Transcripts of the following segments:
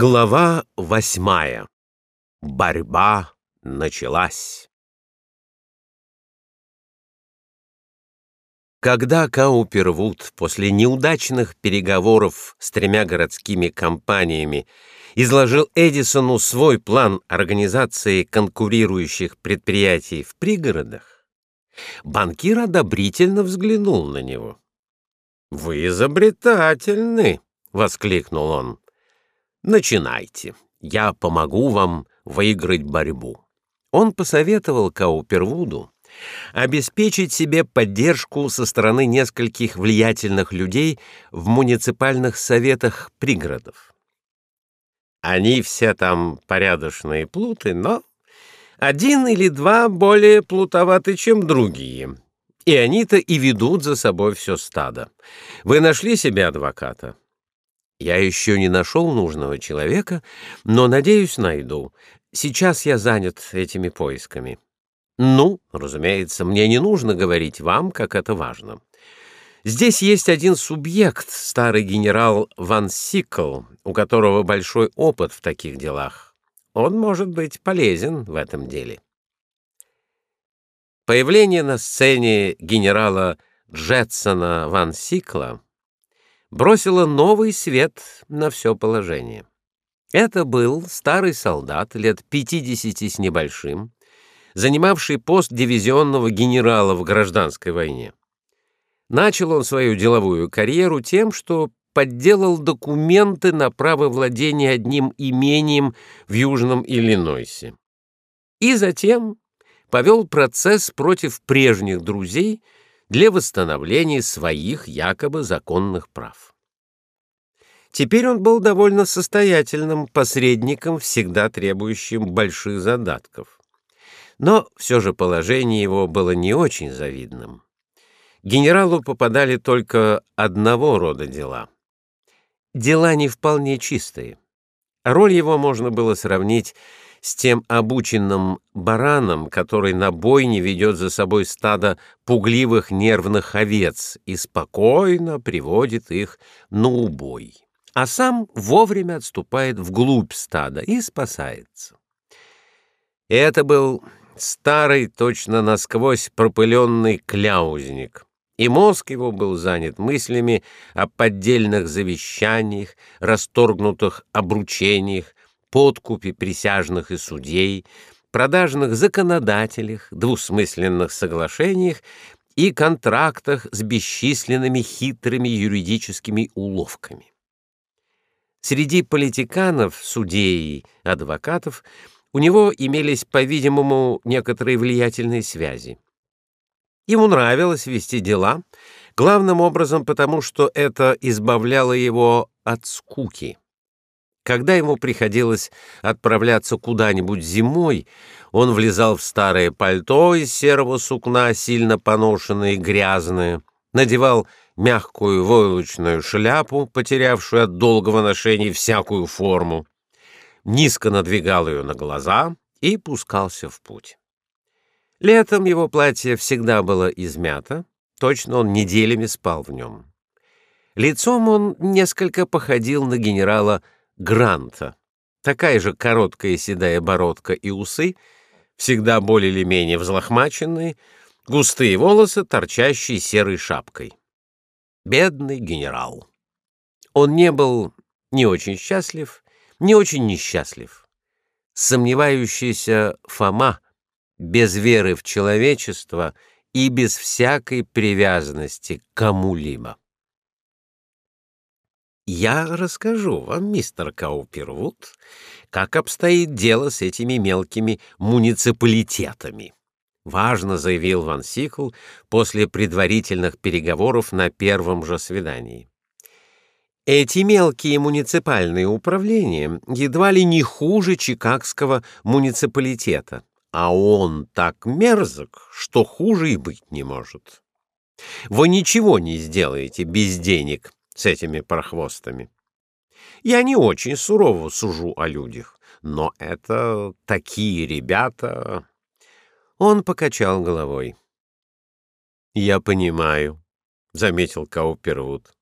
Глава восьмая. Борьба началась. Когда Каупервуд после неудачных переговоров с тремя городскими компаниями изложил Эдисону свой план организации конкурирующих предприятий в пригородах, банкир одобрительно взглянул на него. «Вы изобретательны!» — воскликнул он. Начинайте. Я помогу вам выиграть борьбу. Он посоветовал Каупервуду обеспечить себе поддержку со стороны нескольких влиятельных людей в муниципальных советах пригородов. Они все там порядочные плуты, но один или два более плутоваты, чем другие. И они-то и ведут за собой все стадо. Вы нашли себе адвоката? Я еще не нашел нужного человека, но, надеюсь, найду. Сейчас я занят этими поисками. Ну, разумеется, мне не нужно говорить вам, как это важно. Здесь есть один субъект, старый генерал Ван Сикл, у которого большой опыт в таких делах. Он может быть полезен в этом деле. Появление на сцене генерала Джетсона Ван Сикла бросило новый свет на все положение. Это был старый солдат лет 50 с небольшим, занимавший пост дивизионного генерала в гражданской войне. Начал он свою деловую карьеру тем, что подделал документы на право владения одним имением в Южном Иллинойсе. И затем повел процесс против прежних друзей, для восстановления своих якобы законных прав. Теперь он был довольно состоятельным посредником, всегда требующим больших задатков. Но все же положение его было не очень завидным. Генералу попадали только одного рода дела. Дела не вполне чистые. Роль его можно было сравнить с тем обученным бараном, который на бойне ведет за собой стадо пугливых нервных овец и спокойно приводит их на убой, а сам вовремя отступает вглубь стада и спасается. Это был старый, точно насквозь пропыленный кляузник, и мозг его был занят мыслями о поддельных завещаниях, расторгнутых обручениях, подкупе присяжных и судей, продажных законодателях, двусмысленных соглашениях и контрактах с бесчисленными хитрыми юридическими уловками. Среди политиканов, судей, адвокатов у него имелись, по-видимому, некоторые влиятельные связи. Ему нравилось вести дела, главным образом потому, что это избавляло его от скуки. Когда ему приходилось отправляться куда-нибудь зимой, он влезал в старое пальто из серого сукна, сильно поношенное и грязное, надевал мягкую войлочную шляпу, потерявшую от долгого ношения всякую форму, низко надвигал ее на глаза и пускался в путь. Летом его платье всегда было измято, точно он неделями спал в нем. Лицом он несколько походил на генерала Гранта. Такая же короткая седая бородка и усы, всегда более или менее взлохмаченные, густые волосы, торчащие серой шапкой. Бедный генерал. Он не был ни очень счастлив, ни очень несчастлив. Сомневающийся Фома, без веры в человечество и без всякой привязанности к кому-либо. Я расскажу вам, мистер Каупервуд, как обстоит дело с этими мелкими муниципалитетами. Важно заявил Ван Сикл после предварительных переговоров на первом же свидании. Эти мелкие муниципальные управления едва ли не хуже чикагского муниципалитета, а он так мерзок, что хуже и быть не может. Вы ничего не сделаете без денег с этими прохвостами. Я не очень сурово сужу о людях, но это такие ребята. Он покачал головой. Я понимаю, заметил Каупервуд.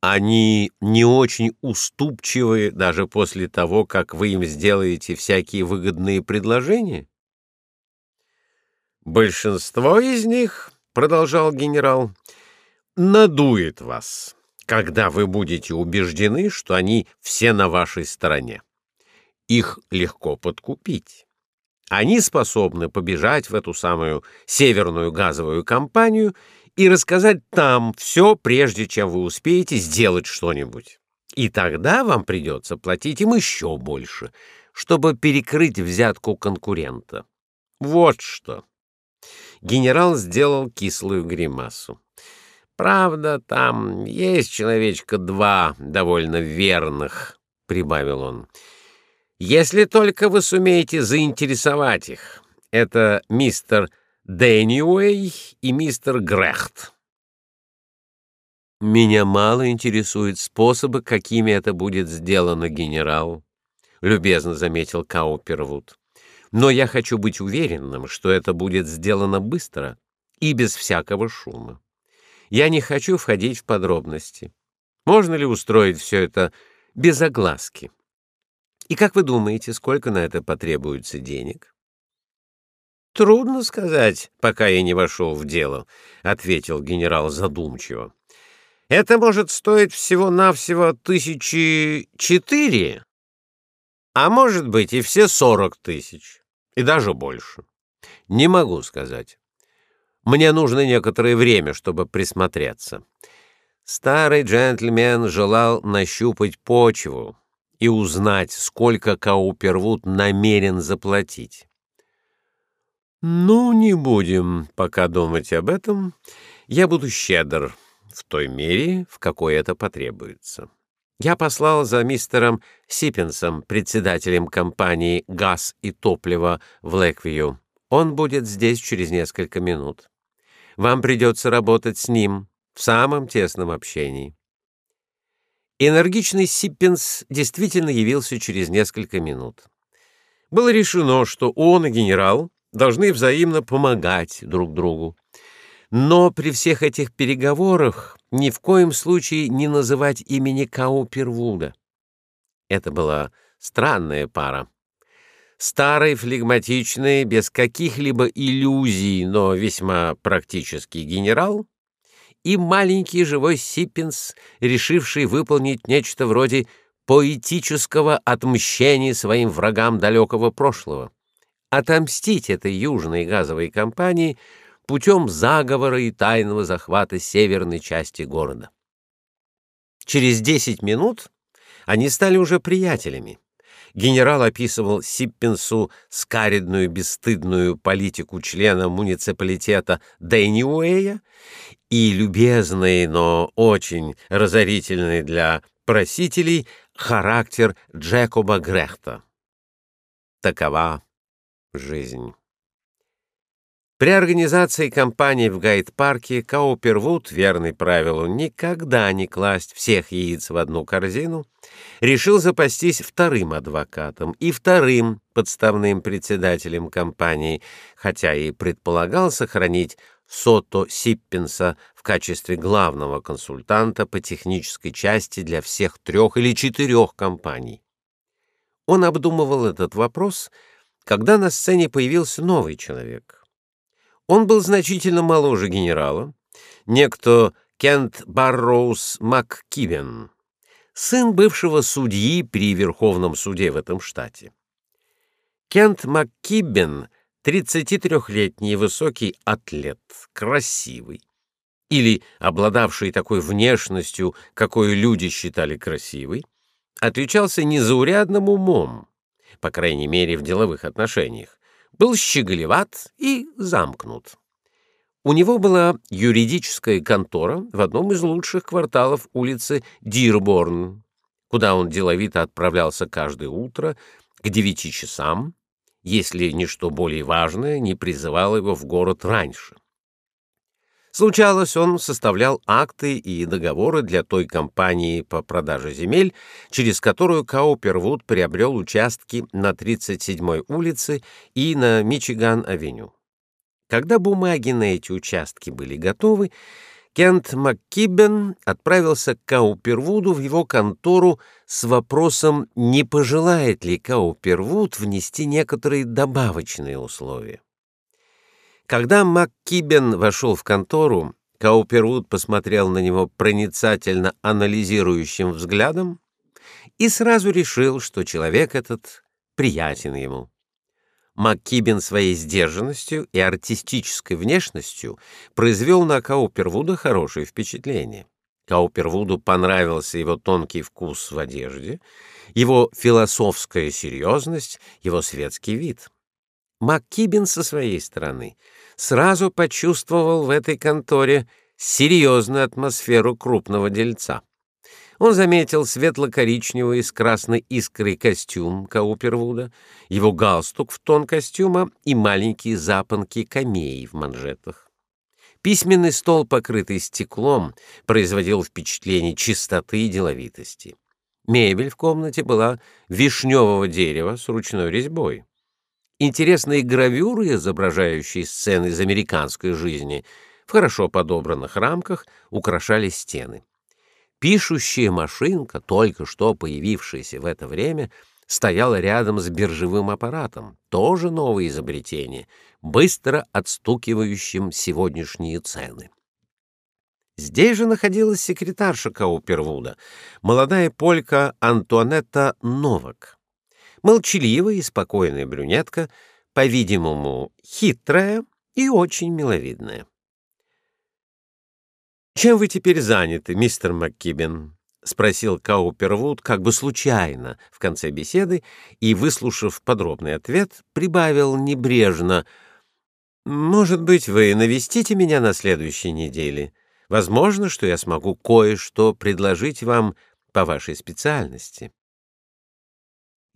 Они не очень уступчивы даже после того, как вы им сделаете всякие выгодные предложения? Большинство из них, продолжал генерал, надует вас, когда вы будете убеждены, что они все на вашей стороне. Их легко подкупить. Они способны побежать в эту самую северную газовую компанию и рассказать там все, прежде чем вы успеете сделать что-нибудь. И тогда вам придется платить им еще больше, чтобы перекрыть взятку конкурента. Вот что. Генерал сделал кислую гримасу. Правда, там есть человечка два довольно верных, прибавил он. Если только вы сумеете заинтересовать их. Это мистер Дэниуэй и мистер Грехт. Меня мало интересуют способы, какими это будет сделано, генерал, любезно заметил Каупервуд. Но я хочу быть уверенным, что это будет сделано быстро и без всякого шума. Я не хочу входить в подробности. Можно ли устроить все это без огласки? И как вы думаете, сколько на это потребуется денег? Трудно сказать, пока я не вошел в дело, ответил генерал задумчиво. Это может стоить всего-навсего тысячи четыре, а может быть и все сорок тысяч и даже больше. Не могу сказать. Мне нужно некоторое время, чтобы присмотреться. Старый джентльмен желал нащупать почву и узнать, сколько Каупервуд намерен заплатить. Ну, не будем пока думать об этом. Я буду щедр в той мере, в какой это потребуется. Я послал за мистером Сипенсом, председателем компании «Газ и топливо» в Лэквью. Он будет здесь через несколько минут. Вам придется работать с ним в самом тесном общении. Энергичный Сиппенс действительно явился через несколько минут. Было решено, что он и генерал должны взаимно помогать друг другу. Но при всех этих переговорах ни в коем случае не называть имени Каупервуда. Это была странная пара. Старый, флегматичный, без каких-либо иллюзий, но весьма практический генерал и маленький живой Сиппинс, решивший выполнить нечто вроде поэтического отмщения своим врагам далекого прошлого. Отомстить этой южной газовой компании — путем заговора и тайного захвата северной части города. Через десять минут они стали уже приятелями. Генерал описывал Сиппенсу скаридную бесстыдную политику члена муниципалитета Дэниуэя и любезный, но очень разорительный для просителей характер Джекоба Грехта. Такова жизнь. При организации кампании в Гайд-парке Каупервуд, верный правилу никогда не класть всех яиц в одну корзину, решил запастись вторым адвокатом и вторым подставным председателем кампании, хотя и предполагал сохранить Сото Сиппенса в качестве главного консультанта по технической части для всех трех или четырех компаний. Он обдумывал этот вопрос, когда на сцене появился новый человек — он был значительно моложе генерала, некто Кент Барроуз МакКибен, сын бывшего судьи при Верховном суде в этом штате. Кент МакКибен — 33-летний высокий атлет, красивый, или обладавший такой внешностью, какой люди считали красивой, отличался незаурядным умом, по крайней мере в деловых отношениях, был щеголеват и замкнут. У него была юридическая контора в одном из лучших кварталов улицы Дирборн, куда он деловито отправлялся каждое утро к девяти часам, если ничто более важное не призывало его в город раньше. Случалось, он составлял акты и договоры для той компании по продаже земель, через которую Каупервуд приобрел участки на 37-й улице и на Мичиган-авеню. Когда бумаги на эти участки были готовы, Кент МакКибен отправился к Каупервуду в его контору с вопросом, не пожелает ли Каупервуд внести некоторые добавочные условия. Когда МакКибен вошел в контору, Каупервуд посмотрел на него проницательно анализирующим взглядом и сразу решил, что человек этот приятен ему. МакКибен своей сдержанностью и артистической внешностью произвел на Каупервуда хорошее впечатление. Каупервуду понравился его тонкий вкус в одежде, его философская серьезность, его светский вид. МакКибен со своей стороны сразу почувствовал в этой конторе серьезную атмосферу крупного дельца. Он заметил светло-коричневый с красной искрой костюм Каупервуда, его галстук в тон костюма и маленькие запонки камеи в манжетах. Письменный стол, покрытый стеклом, производил впечатление чистоты и деловитости. Мебель в комнате была вишневого дерева с ручной резьбой. Интересные гравюры, изображающие сцены из американской жизни, в хорошо подобранных рамках украшали стены. Пишущая машинка, только что появившаяся в это время, стояла рядом с биржевым аппаратом, тоже новое изобретение, быстро отстукивающим сегодняшние цены. Здесь же находилась секретарша Каупервуда, молодая полька Антуанетта Новак. Молчаливая и спокойная брюнетка, по-видимому, хитрая и очень миловидная. Чем вы теперь заняты, мистер МакКибен? спросил Каупервуд как бы случайно в конце беседы и, выслушав подробный ответ, прибавил небрежно: "Может быть, вы навестите меня на следующей неделе? Возможно, что я смогу кое-что предложить вам по вашей специальности".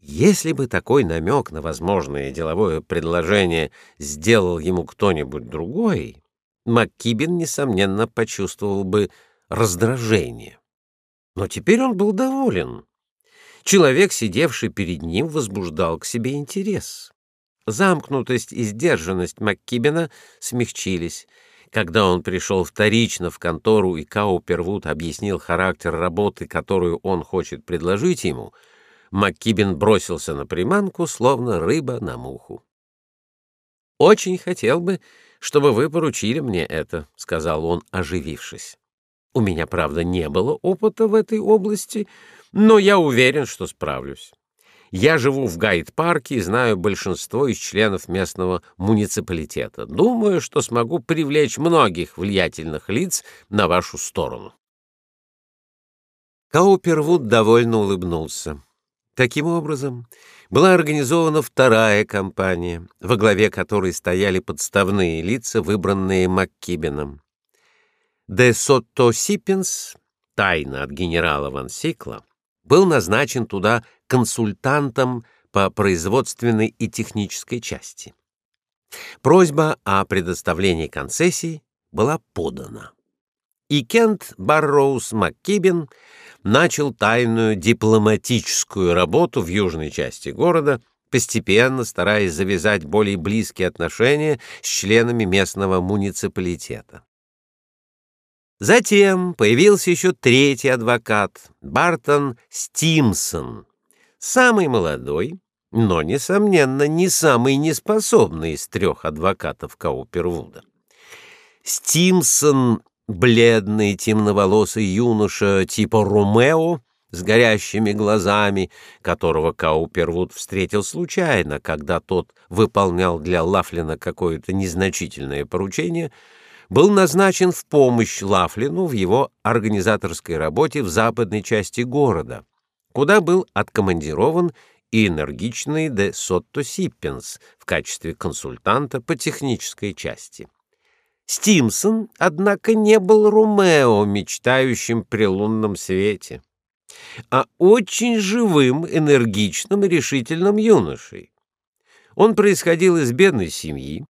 Если бы такой намек на возможное деловое предложение сделал ему кто-нибудь другой, МакКибен, несомненно, почувствовал бы раздражение. Но теперь он был доволен. Человек, сидевший перед ним, возбуждал к себе интерес. Замкнутость и сдержанность МакКибена смягчились. Когда он пришел вторично в контору и Каупервуд объяснил характер работы, которую он хочет предложить ему, МакКибен бросился на приманку, словно рыба на муху. «Очень хотел бы, чтобы вы поручили мне это, сказал он, оживившись. У меня, правда, не было опыта в этой области, но я уверен, что справлюсь. Я живу в Гайд-парке и знаю большинство из членов местного муниципалитета. Думаю, что смогу привлечь многих влиятельных лиц на вашу сторону. Каупервуд довольно улыбнулся. Таким образом, была организована вторая кампания, во главе которой стояли подставные лица, выбранные МакКибеном. Де Сотто Сиппенс, тайно от генерала Ван Сикла, был назначен туда консультантом по производственной и технической части. Просьба о предоставлении концессий была подана. И Кент Барроуз МакКибен начал тайную дипломатическую работу в южной части города, постепенно стараясь завязать более близкие отношения с членами местного муниципалитета. Затем появился еще третий адвокат, Бартон Стимсон, самый молодой, но несомненно не самый неспособный из трех адвокатов Каупервуда. Стимсон бледный темноволосый юноша типа Ромео с горящими глазами, которого Каупервуд встретил случайно, когда тот выполнял для Лафлина какое-то незначительное поручение, был назначен в помощь Лафлину в его организаторской работе в западной части города, куда был откомандирован и энергичный де Сотто Сиппенс в качестве консультанта по технической части. Стимсон, однако, не был Ромео, мечтающим при лунном свете, а очень живым, энергичным и решительным юношей. Он происходил из бедной семьи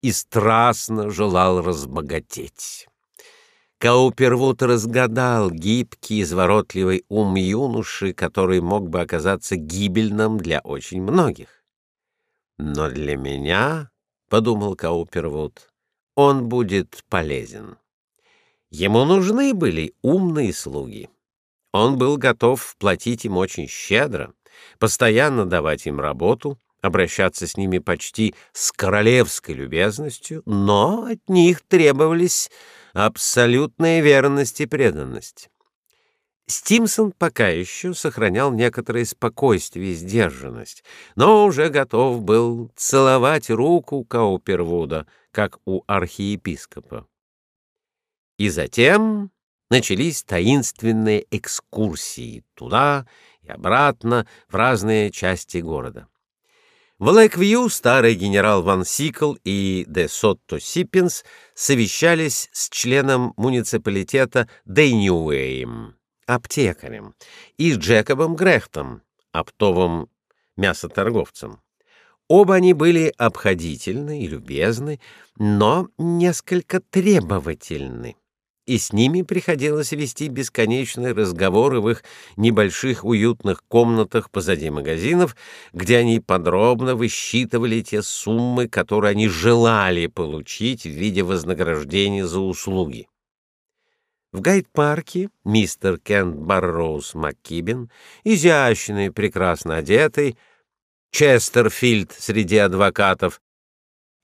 и страстно желал разбогатеть. Каупервуд разгадал гибкий, изворотливый ум юноши, который мог бы оказаться гибельным для очень многих. Но для меня, — подумал Каупервуд, — он будет полезен. Ему нужны были умные слуги. Он был готов платить им очень щедро, постоянно давать им работу, обращаться с ними почти с королевской любезностью, но от них требовались абсолютная верность и преданность. Стимсон пока еще сохранял некоторое спокойствие и сдержанность, но уже готов был целовать руку Каупервуда, как у архиепископа. И затем начались таинственные экскурсии туда и обратно в разные части города. В Лэквью старый генерал Ван Сикл и де Сотто Сиппинс совещались с членом муниципалитета Дейньюэем, аптекарем, и с Джекобом Грехтом, оптовым мясоторговцем. Оба они были обходительны и любезны, но несколько требовательны и с ними приходилось вести бесконечные разговоры в их небольших уютных комнатах позади магазинов, где они подробно высчитывали те суммы, которые они желали получить в виде вознаграждения за услуги. В гайд-парке мистер Кент Барроуз МакКибен, изящный, прекрасно одетый, Честерфилд среди адвокатов,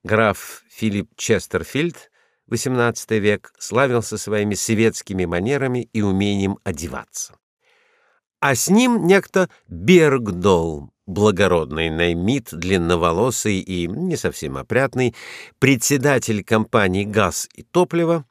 граф Филипп Честерфилд XVIII век славился своими светскими манерами и умением одеваться. А с ним некто Бергдол, благородный наймит, длинноволосый и не совсем опрятный, председатель компании «Газ и топливо»,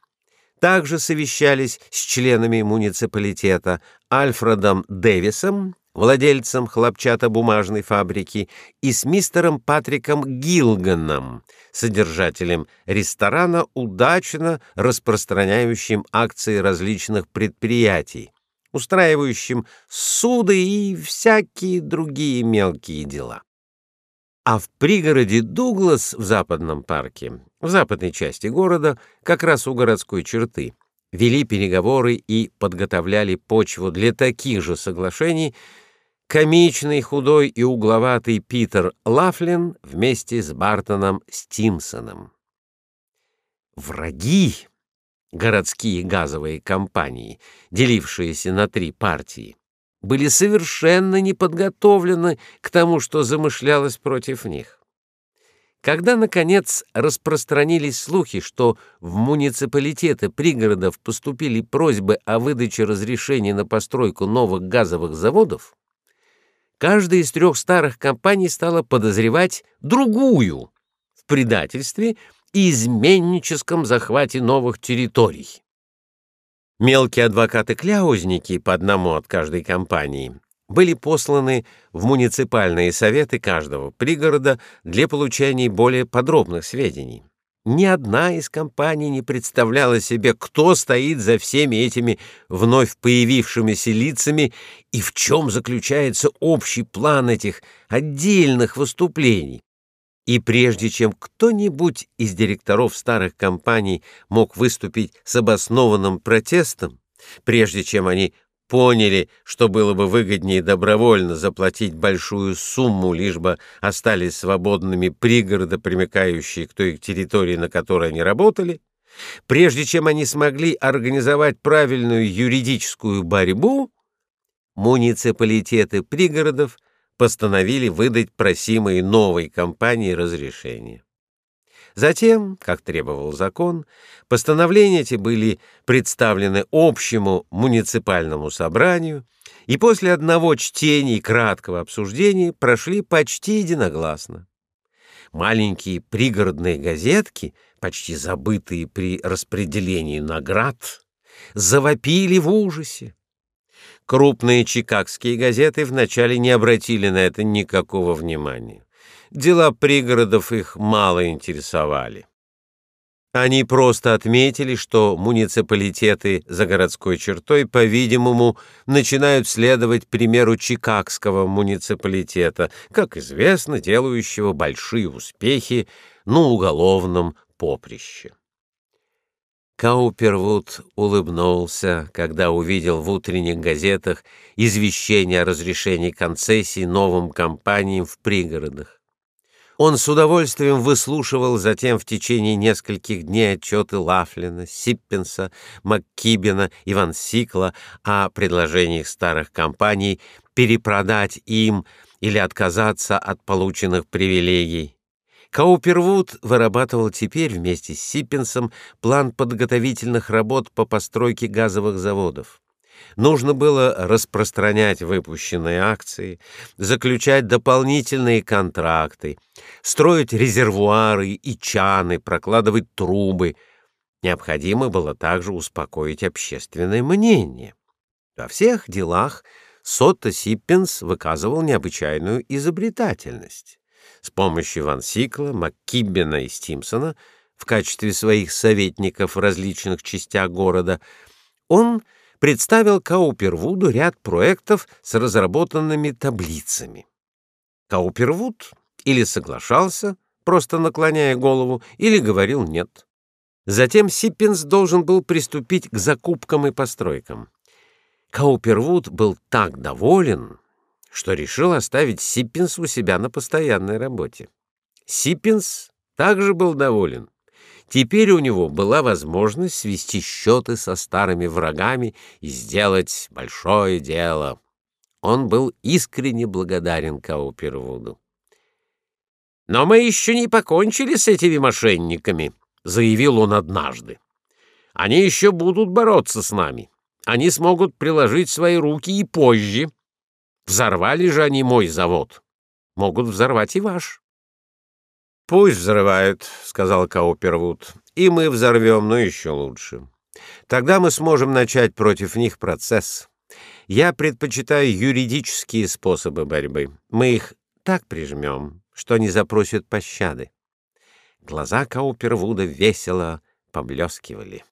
также совещались с членами муниципалитета Альфредом Дэвисом, владельцем хлопчатобумажной фабрики, и с мистером Патриком Гилганом, содержателем ресторана, удачно распространяющим акции различных предприятий, устраивающим суды и всякие другие мелкие дела. А в пригороде Дуглас в западном парке, в западной части города, как раз у городской черты, вели переговоры и подготовляли почву для таких же соглашений, комичный, худой и угловатый Питер Лафлин вместе с Бартоном Стимсоном. Враги, городские газовые компании, делившиеся на три партии, были совершенно не подготовлены к тому, что замышлялось против них. Когда, наконец, распространились слухи, что в муниципалитеты пригородов поступили просьбы о выдаче разрешения на постройку новых газовых заводов, каждая из трех старых компаний стала подозревать другую в предательстве и изменническом захвате новых территорий. Мелкие адвокаты-кляузники по одному от каждой компании были посланы в муниципальные советы каждого пригорода для получения более подробных сведений. Ни одна из компаний не представляла себе, кто стоит за всеми этими вновь появившимися лицами и в чем заключается общий план этих отдельных выступлений. И прежде чем кто-нибудь из директоров старых компаний мог выступить с обоснованным протестом, прежде чем они поняли, что было бы выгоднее добровольно заплатить большую сумму, лишь бы остались свободными пригороды, примыкающие к той территории, на которой они работали, прежде чем они смогли организовать правильную юридическую борьбу, муниципалитеты пригородов постановили выдать просимые новой компании разрешение. Затем, как требовал закон, постановления эти были представлены общему муниципальному собранию и после одного чтения и краткого обсуждения прошли почти единогласно. Маленькие пригородные газетки, почти забытые при распределении наград, завопили в ужасе. Крупные чикагские газеты вначале не обратили на это никакого внимания дела пригородов их мало интересовали. Они просто отметили, что муниципалитеты за городской чертой, по-видимому, начинают следовать примеру Чикагского муниципалитета, как известно, делающего большие успехи на уголовном поприще. Каупервуд улыбнулся, когда увидел в утренних газетах извещение о разрешении концессий новым компаниям в пригородах. Он с удовольствием выслушивал затем в течение нескольких дней отчеты Лафлина, Сиппенса, МакКибена и Ван Сикла о предложениях старых компаний перепродать им или отказаться от полученных привилегий. Каупервуд вырабатывал теперь вместе с Сиппенсом план подготовительных работ по постройке газовых заводов. Нужно было распространять выпущенные акции, заключать дополнительные контракты, строить резервуары и чаны, прокладывать трубы. Необходимо было также успокоить общественное мнение. Во всех делах Сотто Сиппенс выказывал необычайную изобретательность. С помощью Ван Сикла, МакКиббена и Стимсона в качестве своих советников в различных частях города он представил Каупервуду ряд проектов с разработанными таблицами. Каупервуд или соглашался, просто наклоняя голову, или говорил «нет». Затем Сиппенс должен был приступить к закупкам и постройкам. Каупервуд был так доволен, что решил оставить Сиппенс у себя на постоянной работе. Сиппенс также был доволен. Теперь у него была возможность свести счеты со старыми врагами и сделать большое дело. Он был искренне благодарен Каупервуду. «Но мы еще не покончили с этими мошенниками», — заявил он однажды. «Они еще будут бороться с нами. Они смогут приложить свои руки и позже. Взорвали же они мой завод. Могут взорвать и ваш». «Пусть взрывают», — сказал Каупервуд, — «и мы взорвем, но еще лучше. Тогда мы сможем начать против них процесс. Я предпочитаю юридические способы борьбы. Мы их так прижмем, что не запросят пощады». Глаза Каупервуда весело поблескивали.